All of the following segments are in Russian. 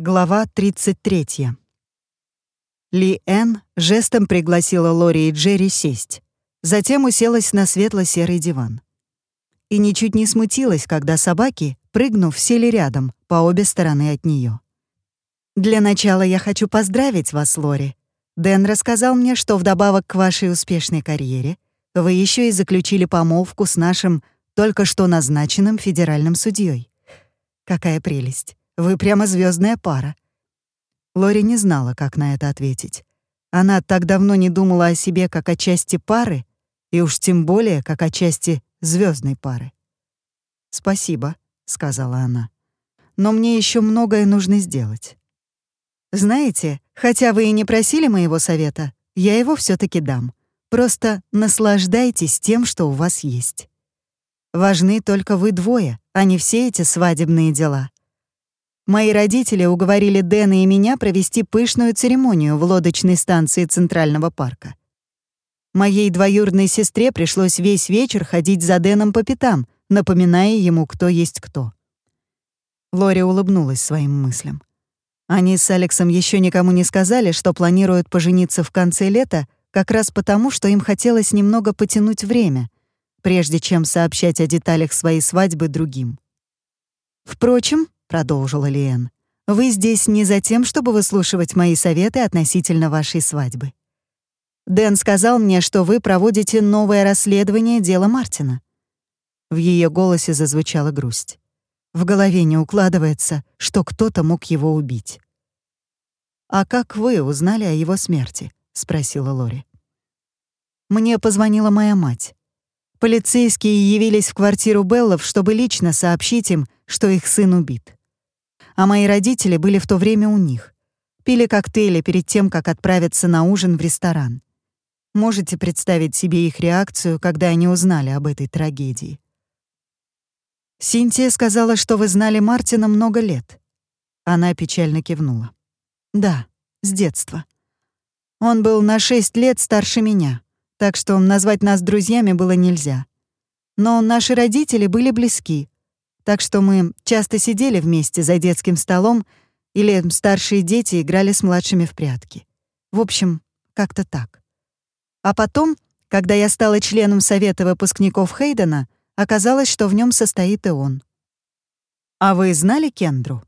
Глава 33. Ли Эн жестом пригласила Лори и Джерри сесть. Затем уселась на светло-серый диван. И ничуть не смутилась, когда собаки, прыгнув, сели рядом, по обе стороны от нее. «Для начала я хочу поздравить вас, Лори. Дэн рассказал мне, что вдобавок к вашей успешной карьере вы еще и заключили помолвку с нашим только что назначенным федеральным судьей. Какая прелесть! Вы прямо звездная пара». Лори не знала, как на это ответить. Она так давно не думала о себе как о части пары, и уж тем более как о части звездной пары. «Спасибо», — сказала она. «Но мне еще многое нужно сделать». «Знаете, хотя вы и не просили моего совета, я его все таки дам. Просто наслаждайтесь тем, что у вас есть. Важны только вы двое, а не все эти свадебные дела. Мои родители уговорили Дэна и меня провести пышную церемонию в лодочной станции Центрального парка. Моей двоюродной сестре пришлось весь вечер ходить за Дэном по пятам, напоминая ему, кто есть кто. Лори улыбнулась своим мыслям. Они с Алексом еще никому не сказали, что планируют пожениться в конце лета, как раз потому, что им хотелось немного потянуть время, прежде чем сообщать о деталях своей свадьбы другим. Впрочем, продолжила Лиэн. «Вы здесь не за тем, чтобы выслушивать мои советы относительно вашей свадьбы. Дэн сказал мне, что вы проводите новое расследование дела Мартина». В ее голосе зазвучала грусть. В голове не укладывается, что кто-то мог его убить. «А как вы узнали о его смерти?» — спросила Лори. «Мне позвонила моя мать. Полицейские явились в квартиру Беллов, чтобы лично сообщить им, что их сын убит а мои родители были в то время у них. Пили коктейли перед тем, как отправиться на ужин в ресторан. Можете представить себе их реакцию, когда они узнали об этой трагедии. Синтия сказала, что вы знали Мартина много лет. Она печально кивнула. Да, с детства. Он был на шесть лет старше меня, так что назвать нас друзьями было нельзя. Но наши родители были близки, так что мы часто сидели вместе за детским столом или старшие дети играли с младшими в прятки. В общем, как-то так. А потом, когда я стала членом совета выпускников Хейдена, оказалось, что в нем состоит и он. А вы знали Кендру?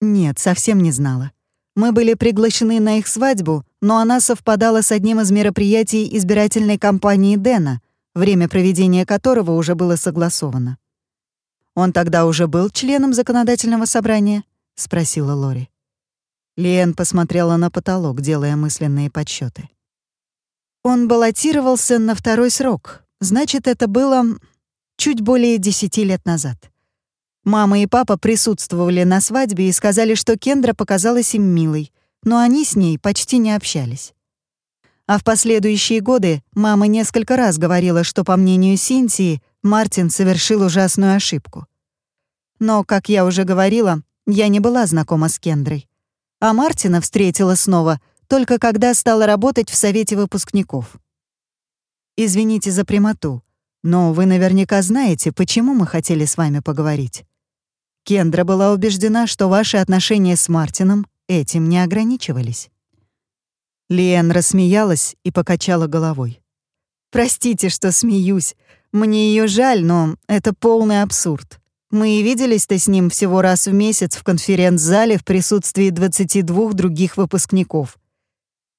Нет, совсем не знала. Мы были приглашены на их свадьбу, но она совпадала с одним из мероприятий избирательной кампании Дэна, время проведения которого уже было согласовано. «Он тогда уже был членом законодательного собрания?» — спросила Лори. Лиэн посмотрела на потолок, делая мысленные подсчеты. Он баллотировался на второй срок. Значит, это было чуть более десяти лет назад. Мама и папа присутствовали на свадьбе и сказали, что Кендра показалась им милой, но они с ней почти не общались. А в последующие годы мама несколько раз говорила, что, по мнению Синтии, Мартин совершил ужасную ошибку. Но, как я уже говорила, я не была знакома с Кендрой. А Мартина встретила снова только когда стала работать в Совете выпускников. Извините за прямоту, но вы наверняка знаете, почему мы хотели с вами поговорить. Кендра была убеждена, что ваши отношения с Мартином этим не ограничивались. Лиэн рассмеялась и покачала головой. «Простите, что смеюсь. Мне ее жаль, но это полный абсурд. Мы и виделись-то с ним всего раз в месяц в конференц-зале в присутствии 22 других выпускников.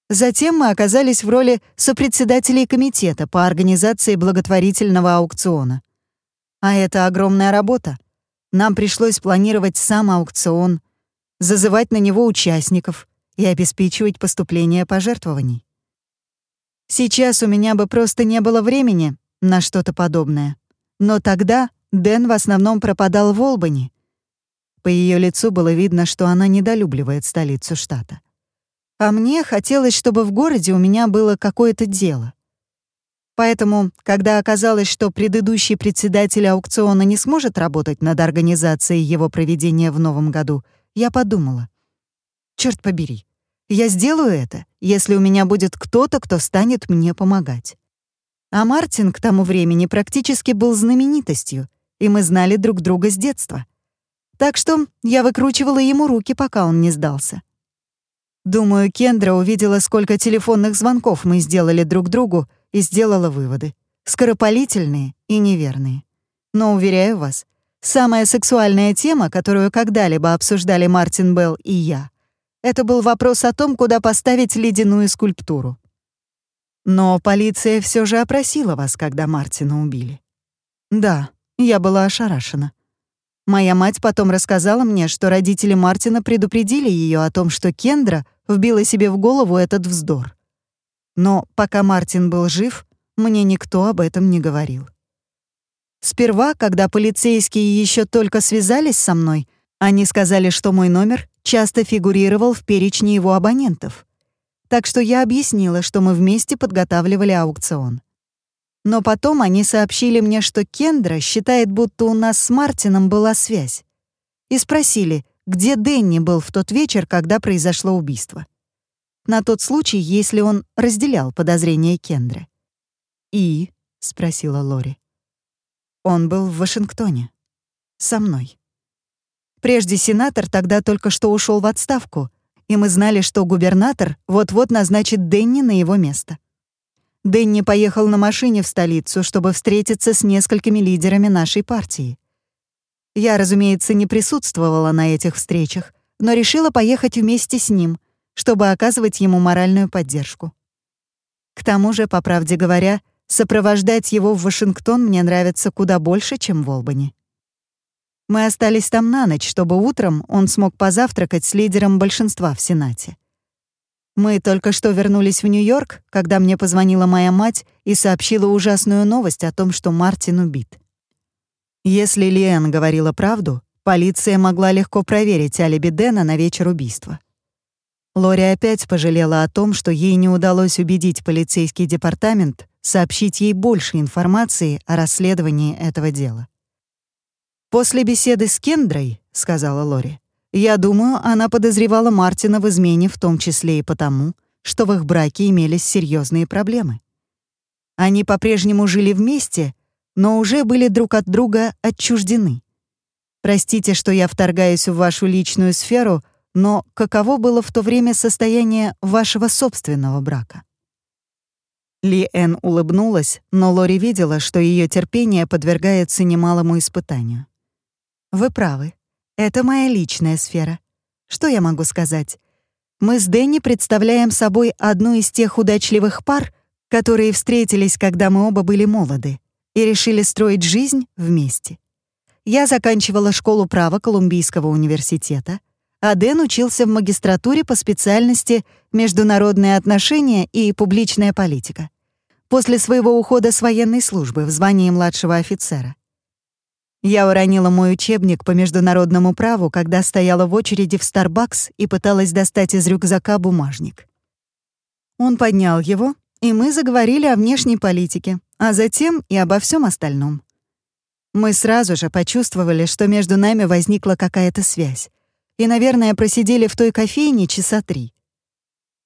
Затем мы оказались в роли сопредседателей комитета по организации благотворительного аукциона. А это огромная работа. Нам пришлось планировать сам аукцион, зазывать на него участников и обеспечивать поступление пожертвований. Сейчас у меня бы просто не было времени на что-то подобное. Но тогда Дэн в основном пропадал в Олбани. По ее лицу было видно, что она недолюбливает столицу штата. А мне хотелось, чтобы в городе у меня было какое-то дело. Поэтому, когда оказалось, что предыдущий председатель аукциона не сможет работать над организацией его проведения в новом году, я подумала. Черт побери, я сделаю это, если у меня будет кто-то, кто станет мне помогать. А Мартин к тому времени практически был знаменитостью — и мы знали друг друга с детства. Так что я выкручивала ему руки, пока он не сдался. Думаю, Кендра увидела, сколько телефонных звонков мы сделали друг другу, и сделала выводы. Скоропалительные и неверные. Но, уверяю вас, самая сексуальная тема, которую когда-либо обсуждали Мартин Белл и я, это был вопрос о том, куда поставить ледяную скульптуру. Но полиция все же опросила вас, когда Мартина убили. Да, я была ошарашена. Моя мать потом рассказала мне, что родители Мартина предупредили ее о том, что Кендра вбила себе в голову этот вздор. Но пока Мартин был жив, мне никто об этом не говорил. Сперва, когда полицейские еще только связались со мной, они сказали, что мой номер часто фигурировал в перечне его абонентов. Так что я объяснила, что мы вместе подготавливали аукцион. Но потом они сообщили мне, что Кендра считает, будто у нас с Мартином была связь. И спросили, где Дэнни был в тот вечер, когда произошло убийство. На тот случай, если он разделял подозрения Кендры. «И?» — спросила Лори. Он был в Вашингтоне. Со мной. Прежде сенатор тогда только что ушел в отставку, и мы знали, что губернатор вот-вот назначит Денни на его место. Денни поехал на машине в столицу, чтобы встретиться с несколькими лидерами нашей партии. Я, разумеется, не присутствовала на этих встречах, но решила поехать вместе с ним, чтобы оказывать ему моральную поддержку. К тому же, по правде говоря, сопровождать его в Вашингтон мне нравится куда больше, чем в Олбани. Мы остались там на ночь, чтобы утром он смог позавтракать с лидером большинства в Сенате. Мы только что вернулись в Нью-Йорк, когда мне позвонила моя мать и сообщила ужасную новость о том, что Мартин убит. Если Лиэн говорила правду, полиция могла легко проверить алиби Дэна на вечер убийства. Лори опять пожалела о том, что ей не удалось убедить полицейский департамент сообщить ей больше информации о расследовании этого дела. «После беседы с Кендрой», — сказала Лори, я думаю, она подозревала Мартина в измене в том числе и потому, что в их браке имелись серьезные проблемы. Они по-прежнему жили вместе, но уже были друг от друга отчуждены. Простите, что я вторгаюсь в вашу личную сферу, но каково было в то время состояние вашего собственного брака? Ли Эн улыбнулась, но Лори видела, что ее терпение подвергается немалому испытанию. «Вы правы. Это моя личная сфера. Что я могу сказать? Мы с Дэнни представляем собой одну из тех удачливых пар, которые встретились, когда мы оба были молоды, и решили строить жизнь вместе. Я заканчивала школу права Колумбийского университета, а Дэн учился в магистратуре по специальности «Международные отношения и публичная политика» после своего ухода с военной службы в звании младшего офицера. Я уронила мой учебник по международному праву, когда стояла в очереди в Starbucks и пыталась достать из рюкзака бумажник. Он поднял его, и мы заговорили о внешней политике, а затем и обо всем остальном. Мы сразу же почувствовали, что между нами возникла какая-то связь, и, наверное, просидели в той кофейне часа три.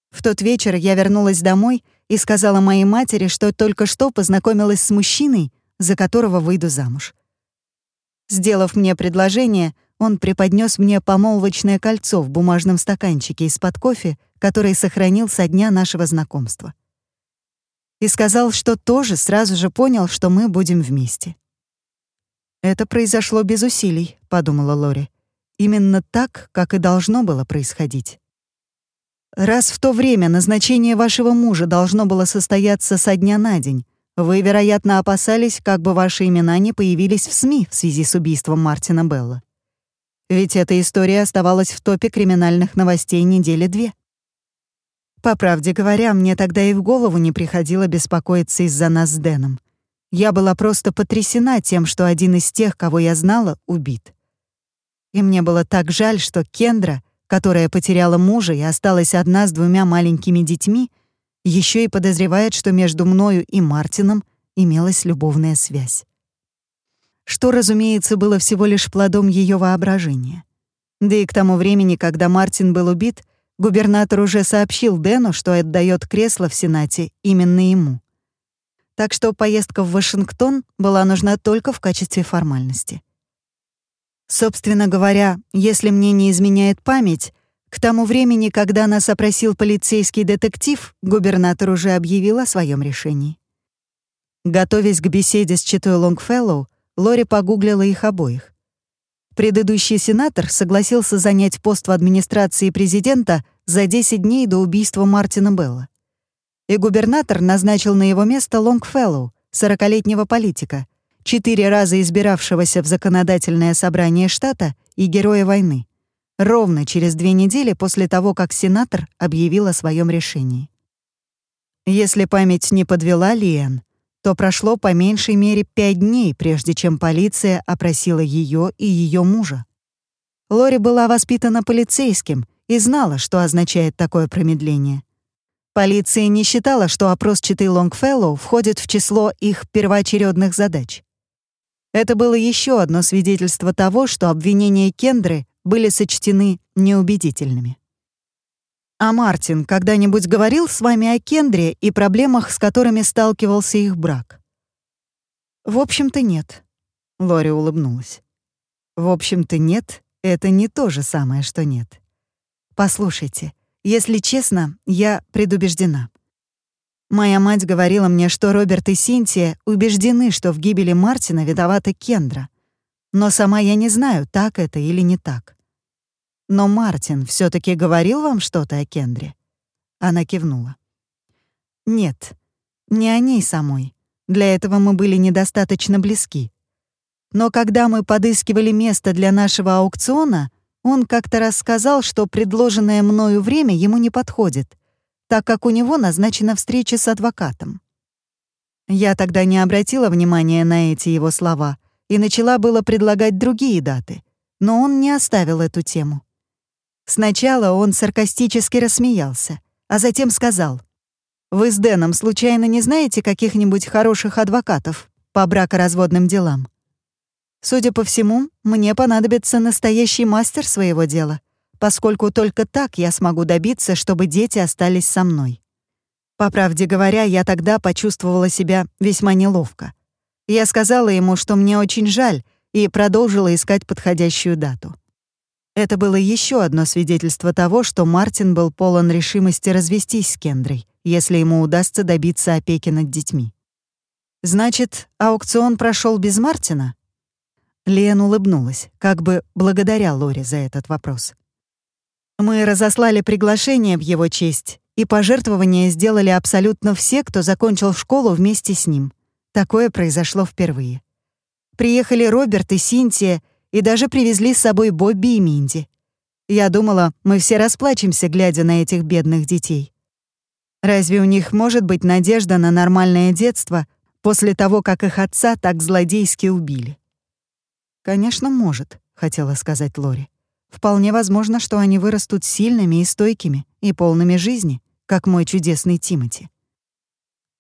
В тот вечер я вернулась домой и сказала моей матери, что только что познакомилась с мужчиной, за которого выйду замуж. Сделав мне предложение, он преподнес мне помолвочное кольцо в бумажном стаканчике из-под кофе, который сохранил со дня нашего знакомства. И сказал, что тоже сразу же понял, что мы будем вместе. «Это произошло без усилий», — подумала Лори. «Именно так, как и должно было происходить». Раз в то время назначение вашего мужа должно было состояться со дня на день, вы, вероятно, опасались, как бы ваши имена не появились в СМИ в связи с убийством Мартина Белла. Ведь эта история оставалась в топе криминальных новостей недели две. По правде говоря, мне тогда и в голову не приходило беспокоиться из-за нас с Дэном. Я была просто потрясена тем, что один из тех, кого я знала, убит. И мне было так жаль, что Кендра, которая потеряла мужа и осталась одна с двумя маленькими детьми, — еще и подозревает, что между мною и Мартином имелась любовная связь. Что, разумеется, было всего лишь плодом ее воображения. Да и к тому времени, когда Мартин был убит, губернатор уже сообщил Дэну, что отдает кресло в Сенате именно ему. Так что поездка в Вашингтон была нужна только в качестве формальности. Собственно говоря, если мне не изменяет память, к тому времени, когда нас опросил полицейский детектив, губернатор уже объявил о своем решении. Готовясь к беседе с четой Лонгфеллоу, Лори погуглила их обоих. Предыдущий сенатор согласился занять пост в администрации президента за 10 дней до убийства Мартина Белла. И губернатор назначил на его место Лонгфеллоу, 40-летнего политика, четыре раза избиравшегося в законодательное собрание штата и героя войны, ровно через две недели после того, как сенатор объявил о своем решении. Если память не подвела Лиэн, то прошло по меньшей мере пять дней, прежде чем полиция опросила ее и ее мужа. Лори была воспитана полицейским и знала, что означает такое промедление. Полиция не считала, что опрос четы Лонгфеллоу входит в число их первоочередных задач. Это было еще одно свидетельство того, что обвинения Кендры были сочтены неубедительными. А Мартин когда-нибудь говорил с вами о Кендре и проблемах, с которыми сталкивался их брак? В общем-то, нет. Лори улыбнулась. В общем-то, нет — это не то же самое, что нет. Послушайте, если честно, я предубеждена. Моя мать говорила мне, что Роберт и Синтия убеждены, что в гибели Мартина виновата Кендра. Но сама я не знаю, так это или не так. Но Мартин все таки говорил вам что-то о Кендре?» Она кивнула. «Нет, не о ней самой. Для этого мы были недостаточно близки. Но когда мы подыскивали место для нашего аукциона, он как-то рассказал, что предложенное мною время ему не подходит — так как у него назначена встреча с адвокатом. Я тогда не обратила внимания на эти его слова и начала было предлагать другие даты, но он не оставил эту тему. Сначала он саркастически рассмеялся, а затем сказал, «Вы с Дэном случайно не знаете каких-нибудь хороших адвокатов по бракоразводным делам? Судя по всему, мне понадобится настоящий мастер своего дела, поскольку только так я смогу добиться, чтобы дети остались со мной. По правде говоря, я тогда почувствовала себя весьма неловко. Я сказала ему, что мне очень жаль, и продолжила искать подходящую дату. Это было еще одно свидетельство того, что Мартин был полон решимости развестись с Кендрой, если ему удастся добиться опеки над детьми. «Значит, аукцион прошел без Мартина?» Лен улыбнулась, как бы благодаря Лоре за этот вопрос. Мы разослали приглашение в его честь, и пожертвования сделали абсолютно все, кто закончил школу вместе с ним. Такое произошло впервые. Приехали Роберт и Синтия, и даже привезли с собой Бобби и Минди. Я думала, мы все расплачемся, глядя на этих бедных детей. Разве у них может быть надежда на нормальное детство после того, как их отца так злодейски убили? «Конечно, может», — хотела сказать Лори. Вполне возможно, что они вырастут сильными и стойкими, и полными жизни, как мой чудесный Тимати.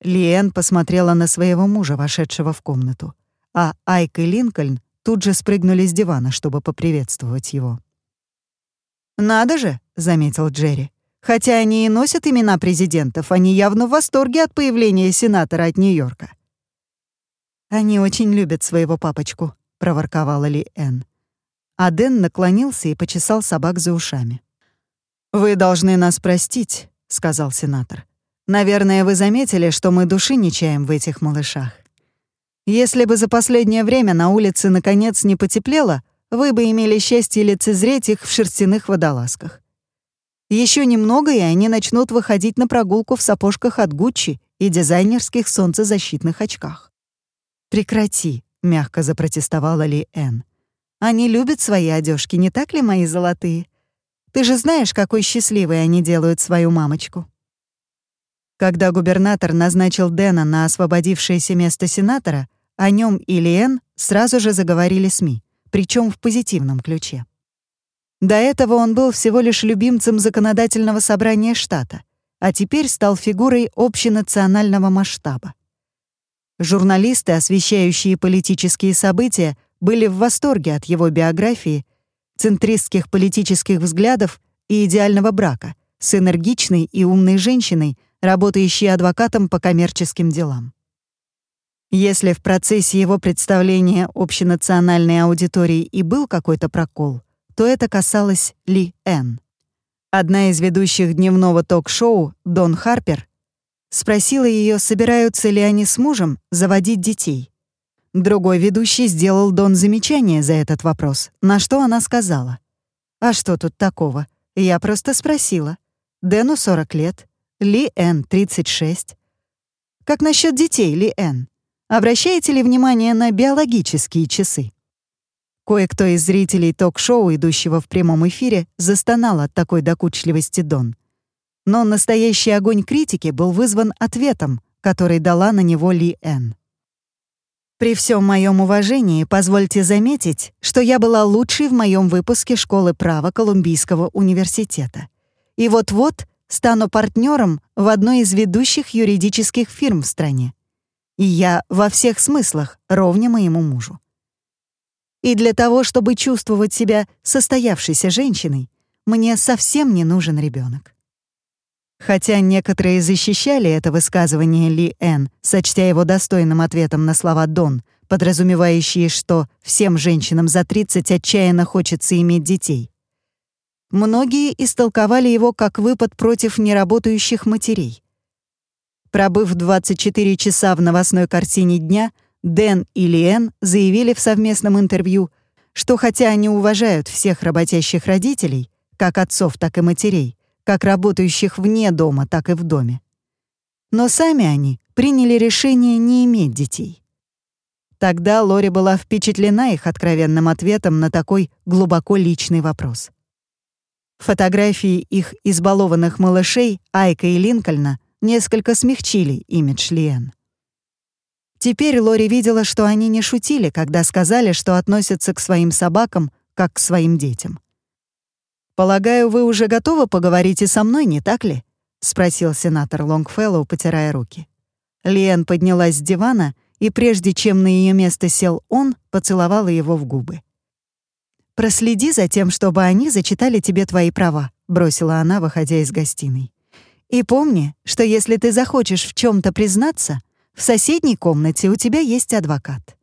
Лиэн посмотрела на своего мужа, вошедшего в комнату, а Айк и Линкольн тут же спрыгнули с дивана, чтобы поприветствовать его. «Надо же», — заметил Джерри. «Хотя они и носят имена президентов, они явно в восторге от появления сенатора от Нью-Йорка». «Они очень любят своего папочку», — проворковала Ли Энн а Дэн наклонился и почесал собак за ушами. «Вы должны нас простить», — сказал сенатор. «Наверное, вы заметили, что мы души не чаем в этих малышах. Если бы за последнее время на улице наконец не потеплело, вы бы имели счастье лицезреть их в шерстяных водолазках. Еще немного, и они начнут выходить на прогулку в сапожках от Гуччи и дизайнерских солнцезащитных очках. «Прекрати», — мягко запротестовала Ли Энн. Они любят свои одежки, не так ли, мои золотые? Ты же знаешь, какой счастливой они делают свою мамочку». Когда губернатор назначил Дэна на освободившееся место сенатора, о нем и Лиэн сразу же заговорили СМИ, причем в позитивном ключе. До этого он был всего лишь любимцем законодательного собрания штата, а теперь стал фигурой общенационального масштаба. Журналисты, освещающие политические события, были в восторге от его биографии, центристских политических взглядов и идеального брака с энергичной и умной женщиной, работающей адвокатом по коммерческим делам. Если в процессе его представления общенациональной аудитории и был какой-то прокол, то это касалось Ли Эн. Одна из ведущих дневного ток-шоу, Дон Харпер, спросила ее, собираются ли они с мужем заводить детей. Другой ведущий сделал Дон замечание за этот вопрос, на что она сказала. «А что тут такого? Я просто спросила. Дэну 40 лет, Ли Эн 36. Как насчет детей, Ли Эн? Обращаете ли внимание на биологические часы? Кое-кто из зрителей ток-шоу, идущего в прямом эфире, застонал от такой докучливости Дон. Но настоящий огонь критики был вызван ответом, который дала на него Ли Эн. При всем моем уважении позвольте заметить, что я была лучшей в моем выпуске школы права Колумбийского университета. И вот-вот стану партнером в одной из ведущих юридических фирм в стране. И я во всех смыслах ровня моему мужу. И для того, чтобы чувствовать себя состоявшейся женщиной, мне совсем не нужен ребенок. Хотя некоторые защищали это высказывание Ли Эн, сочтя его достойным ответом на слова Дон, подразумевающие, что всем женщинам за 30 отчаянно хочется иметь детей. Многие истолковали его как выпад против неработающих матерей. Пробыв 24 часа в новостной картине дня, Дэн и Лиэн заявили в совместном интервью, что хотя они уважают всех работящих родителей, как отцов, так и матерей, как работающих вне дома, так и в доме, но сами они приняли решение не иметь детей. Тогда Лори была впечатлена их откровенным ответом на такой глубоко личный вопрос. Фотографии их избалованных малышей Айка и Линкольна несколько смягчили имидж Лиэн. Теперь Лори видела, что они не шутили, когда сказали, что относятся к своим собакам как к своим детям. «Полагаю, вы уже готовы поговорить и со мной, не так ли?» — спросил сенатор Лонгфеллоу, потирая руки. Лиэн поднялась с дивана, и прежде чем на ее место сел он, поцеловала его в губы. «Проследи за тем, чтобы они зачитали тебе твои права», — бросила она, выходя из гостиной. И помни, что если ты захочешь в чем то признаться, в соседней комнате у тебя есть адвокат.